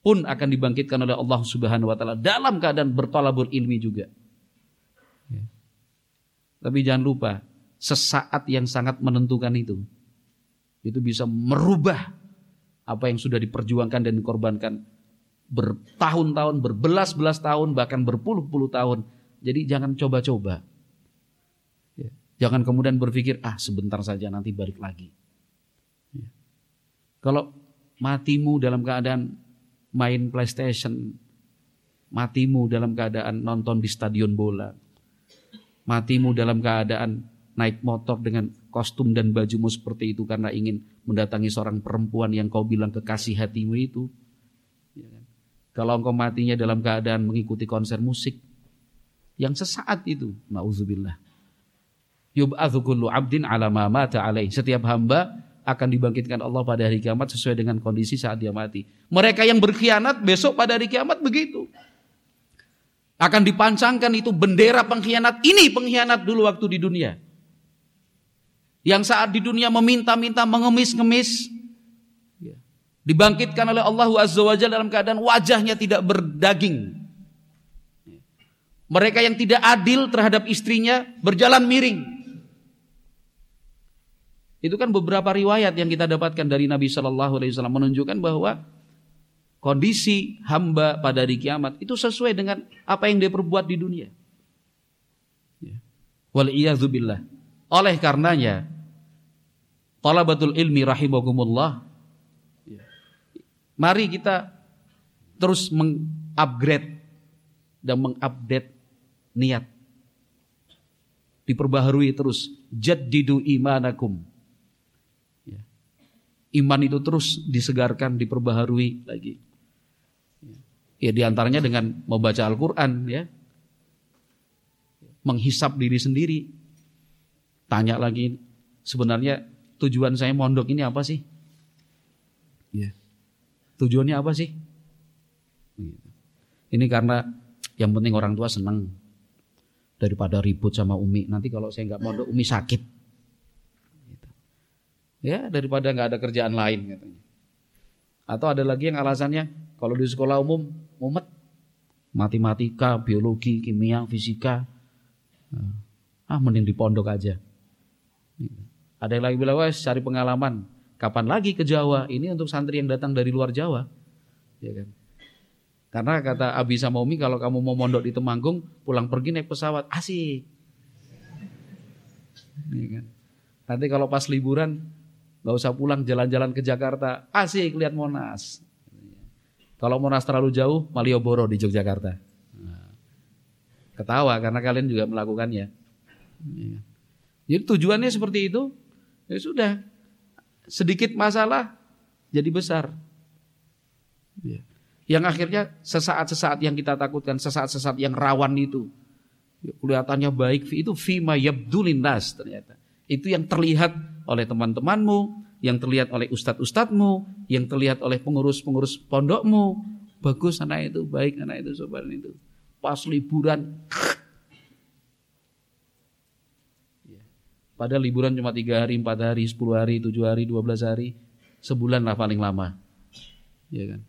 pun akan dibangkitkan oleh Allah Subhanahu wa taala dalam keadaan bertolabul ilmi juga. Ya. Tapi jangan lupa, sesaat yang sangat menentukan itu itu bisa merubah apa yang sudah diperjuangkan dan dikorbankan bertahun-tahun, berbelas-belas tahun, bahkan berpuluh-puluh tahun. Jadi jangan coba-coba. Ya. Jangan kemudian berpikir, ah sebentar saja nanti balik lagi. Kalau matimu dalam keadaan main PlayStation, matimu dalam keadaan nonton di stadion bola, matimu dalam keadaan naik motor dengan kostum dan bajumu seperti itu karena ingin mendatangi seorang perempuan yang kau bilang kekasih hatimu itu. Ya kan? Kalau engkau matinya dalam keadaan mengikuti konser musik yang sesaat itu, nauzubillah. Yub'atsu kullu 'abdin 'ala alaih. Setiap hamba akan dibangkitkan Allah pada hari kiamat sesuai dengan kondisi saat dia mati. Mereka yang berkhianat besok pada hari kiamat begitu. Akan dipancangkan itu bendera pengkhianat. Ini pengkhianat dulu waktu di dunia. Yang saat di dunia meminta-minta, mengemis-ngemis. Ya. Dibangkitkan oleh Allah Azza wa dalam keadaan wajahnya tidak berdaging. Mereka yang tidak adil terhadap istrinya berjalan miring. Itu kan beberapa riwayat yang kita dapatkan dari Nabi Shallallahu Alaihi Wasallam menunjukkan bahwa kondisi hamba pada hari kiamat itu sesuai dengan apa yang dia perbuat di dunia. Ya. Wal billah. Oleh karenanya, talabatul ilmi rahimakumullah. Ya. Mari kita terus mengupgrade dan mengupdate niat. Diperbaharui terus. Jaddidu imanakum iman itu terus disegarkan, diperbaharui lagi. Ya di antaranya dengan membaca Al-Quran ya. Menghisap diri sendiri. Tanya lagi, sebenarnya tujuan saya mondok ini apa sih? Ya. Tujuannya apa sih? Ini karena yang penting orang tua senang daripada ribut sama Umi. Nanti kalau saya nggak mondok, Umi sakit. Ya, daripada nggak ada kerjaan lain katanya. Atau ada lagi yang alasannya kalau di sekolah umum mumet matematika, biologi, kimia, fisika. Ah, mending di pondok aja. Ada yang lagi bilang, wes cari pengalaman. Kapan lagi ke Jawa? Ini untuk santri yang datang dari luar Jawa. Ya kan? Karena kata Abi sama Umi kalau kamu mau mondok di Temanggung, pulang pergi naik pesawat, asik. Iya kan? Nanti kalau pas liburan nggak usah pulang jalan-jalan ke Jakarta, asik lihat Monas. Kalau Monas terlalu jauh, Malioboro di Yogyakarta. Ketawa karena kalian juga melakukannya. Iya. Jadi tujuannya seperti itu, ya sudah. Sedikit masalah jadi besar. Ya yang akhirnya sesaat-sesaat yang kita takutkan, sesaat-sesaat yang rawan itu kelihatannya baik itu fima yabdulin nas ternyata. Itu yang terlihat oleh teman-temanmu, yang terlihat oleh ustadz-ustadzmu, yang terlihat oleh pengurus-pengurus pondokmu. Bagus anak itu, baik anak itu, sobat itu. Pas liburan, ya. Padahal liburan cuma tiga hari, empat hari, sepuluh hari, tujuh hari, dua belas hari, sebulan lah paling lama. Ya kan?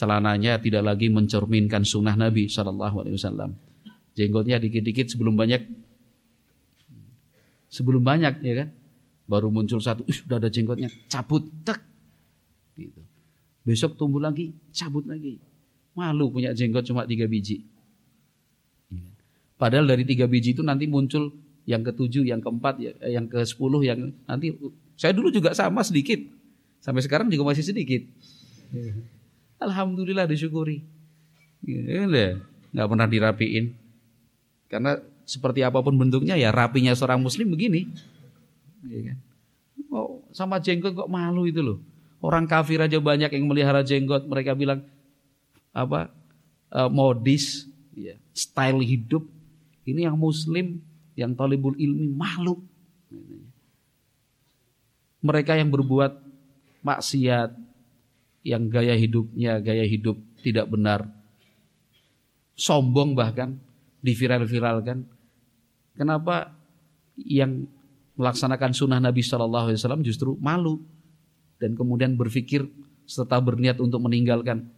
celananya tidak lagi mencerminkan sunnah Nabi Shallallahu Alaihi Wasallam. Jenggotnya dikit-dikit sebelum banyak, sebelum banyak ya kan, baru muncul satu, sudah ada jenggotnya, cabut, tek, gitu. Besok tumbuh lagi, cabut lagi. Malu punya jenggot cuma tiga biji. Iya. Padahal dari tiga biji itu nanti muncul yang ketujuh, yang keempat, ya, eh, yang ke sepuluh, yang nanti saya dulu juga sama sedikit, sampai sekarang juga masih sedikit. Iya. Alhamdulillah disyukuri. Ya, nggak pernah dirapiin. Karena seperti apa pun bentuknya ya rapinya seorang muslim begini. Ya? Oh, sama jenggot kok malu itu loh. Orang kafir aja banyak yang melihara jenggot, mereka bilang apa? Uh, modis, ya, style hidup. Ini yang muslim, yang talibul ilmi malu. Mereka yang berbuat maksiat, yang gaya hidupnya gaya hidup tidak benar, sombong bahkan diviral-viralkan. Kenapa yang melaksanakan sunnah Nabi Shallallahu Alaihi Wasallam justru malu dan kemudian berpikir serta berniat untuk meninggalkan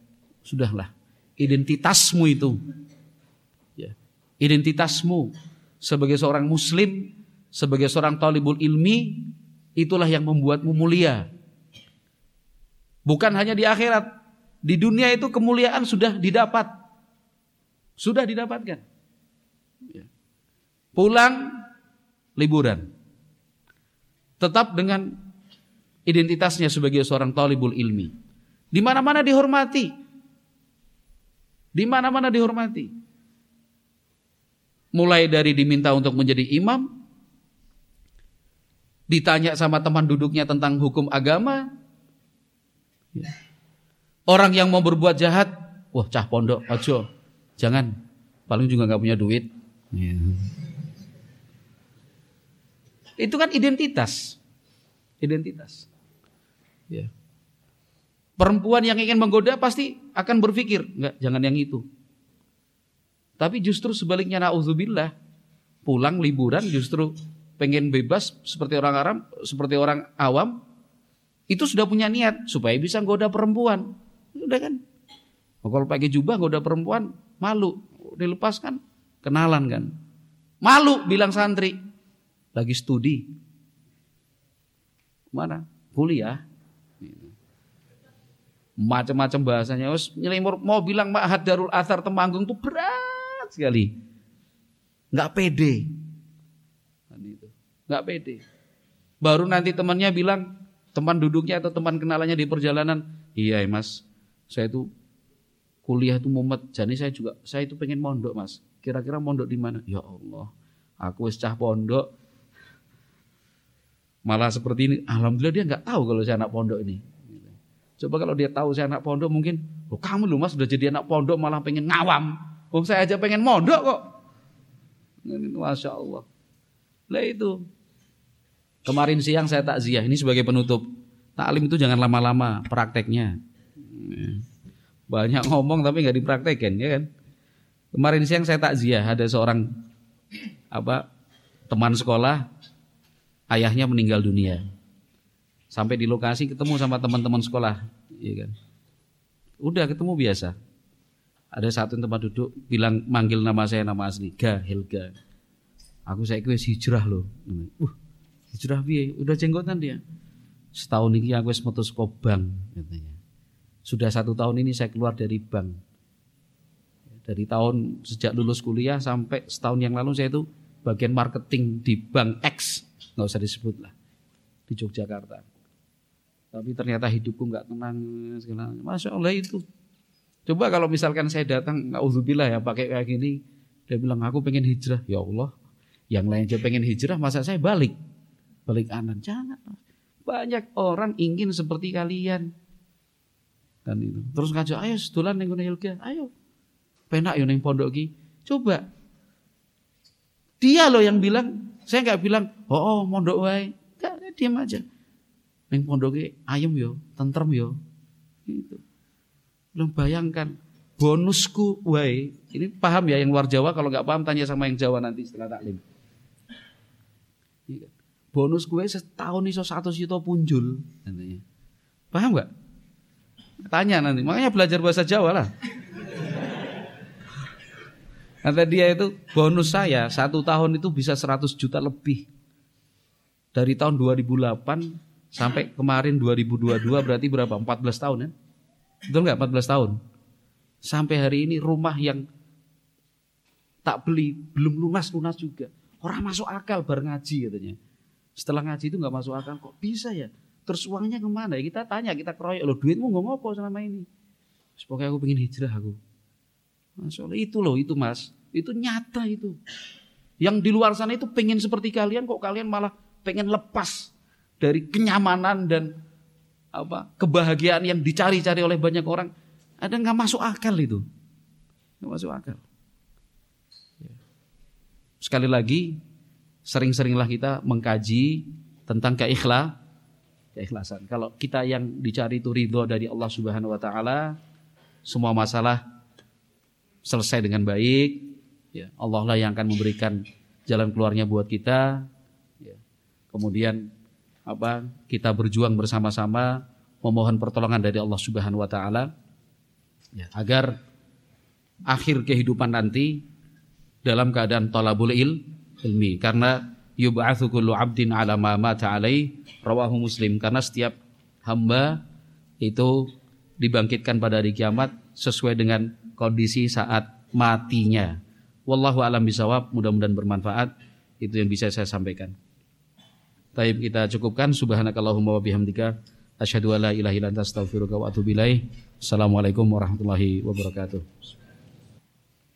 sudahlah identitasmu itu ya, identitasmu sebagai seorang muslim sebagai seorang talibul ilmi itulah yang membuatmu mulia Bukan hanya di akhirat. Di dunia itu kemuliaan sudah didapat. Sudah didapatkan. Ya. Pulang liburan. Tetap dengan identitasnya sebagai seorang talibul ilmi. Di mana-mana dihormati. Di mana-mana dihormati. Mulai dari diminta untuk menjadi imam, ditanya sama teman duduknya tentang hukum agama, Ya. Orang yang mau berbuat jahat, wah cah pondok, ojo, jangan, paling juga nggak punya duit. Ya. Itu kan identitas, identitas. Ya. Perempuan yang ingin menggoda pasti akan berpikir, nggak, jangan yang itu. Tapi justru sebaliknya nauzubillah, pulang liburan justru pengen bebas seperti orang Arab, seperti orang awam, itu sudah punya niat supaya bisa goda perempuan. Udah kan? Kalau pakai jubah goda perempuan, malu. Dilepaskan, kenalan kan. Malu bilang santri. Lagi studi. Mana? Kuliah. Macam-macam bahasanya. Nyelimur mau bilang Ma'had Darul Athar Temanggung itu berat sekali. Nggak pede. Nggak pede. Baru nanti temannya bilang teman duduknya atau teman kenalannya di perjalanan, iya mas, saya itu kuliah itu mumet, jadi saya juga saya itu pengen mondok mas. Kira-kira mondok di mana? Ya Allah, aku wis pondok, malah seperti ini. Alhamdulillah dia nggak tahu kalau saya anak pondok ini. Coba kalau dia tahu saya anak pondok mungkin, oh kamu loh mas sudah jadi anak pondok malah pengen ngawam. Oh saya aja pengen mondok kok. Masya Allah. Lah itu Kemarin siang saya takziah, ini sebagai penutup. Taklim itu jangan lama-lama prakteknya. Banyak ngomong tapi nggak dipraktekkan, ya kan? Kemarin siang saya takziah, ada seorang apa teman sekolah, ayahnya meninggal dunia. Sampai di lokasi ketemu sama teman-teman sekolah, ya kan? Udah ketemu biasa. Ada satu tempat duduk bilang manggil nama saya nama asli, Ga Helga. Aku saya kue hijrah loh. Uh, Hijrah piye? Udah jenggotan dia. Setahun ini aku wis bank katanya. Sudah satu tahun ini saya keluar dari bank. Dari tahun sejak lulus kuliah sampai setahun yang lalu saya itu bagian marketing di bank X, nggak usah disebut lah di Yogyakarta. Tapi ternyata hidupku nggak tenang segala. Masya Allah itu. Coba kalau misalkan saya datang, Alhamdulillah ya pakai kayak gini, dia bilang aku pengen hijrah. Ya Allah, yang lain aja pengen hijrah, masa saya balik? Balik kanan, jangan. Banyak orang ingin seperti kalian. Dan itu. Terus ngajak, ayo sedulan yang yoga, ayo. Penak yo pondok ki. Coba. Dia loh yang bilang, saya nggak bilang, oh, oh mondok wae. Enggak, diam aja. Neng pondok ayam yo, tentrem yo. Gitu. Belum bayangkan bonusku wae. Ini paham ya yang luar Jawa kalau nggak paham tanya sama yang Jawa nanti setelah taklim. Iya. Bonus gue setahun iso satu juta punjul nantinya. Paham nggak? Tanya nanti. Makanya belajar bahasa Jawa lah. Kata dia itu bonus saya satu tahun itu bisa 100 juta lebih. Dari tahun 2008 sampai kemarin 2022 berarti berapa? 14 tahun ya? Betul nggak 14 tahun? Sampai hari ini rumah yang tak beli belum lunas-lunas juga. Orang masuk akal bar ngaji katanya. Setelah ngaji itu nggak masuk akal kok bisa ya? Terus uangnya ke mana? Ya kita tanya, kita keroyok. Loh duitmu nggak ngopo selama ini? Pokoknya aku pengen hijrah aku. Masya itu loh, itu mas. Itu nyata itu. Yang di luar sana itu pengen seperti kalian, kok kalian malah pengen lepas dari kenyamanan dan apa kebahagiaan yang dicari-cari oleh banyak orang. Ada nggak masuk akal itu? Nggak masuk akal. Ya. Sekali lagi, sering-seringlah kita mengkaji tentang keikhlas keikhlasan. Kalau kita yang dicari itu ridho dari Allah Subhanahu wa taala, semua masalah selesai dengan baik. Ya, Allah lah yang akan memberikan jalan keluarnya buat kita. Ya. Kemudian apa? Kita berjuang bersama-sama memohon pertolongan dari Allah Subhanahu wa taala ya, agar akhir kehidupan nanti dalam keadaan talabul il, ilmi karena yub'atsu kullu 'abdin 'ala ma mata 'alai rawahu Muslim karena setiap hamba itu dibangkitkan pada hari kiamat sesuai dengan kondisi saat matinya. Wallahu alam bisawab, mudah-mudahan bermanfaat. Itu yang bisa saya sampaikan. Taib kita cukupkan subhanakallahumma wa bihamdika asyhadu an la ilaha illa anta astaghfiruka wa atubu ilaik. Assalamualaikum warahmatullahi wabarakatuh.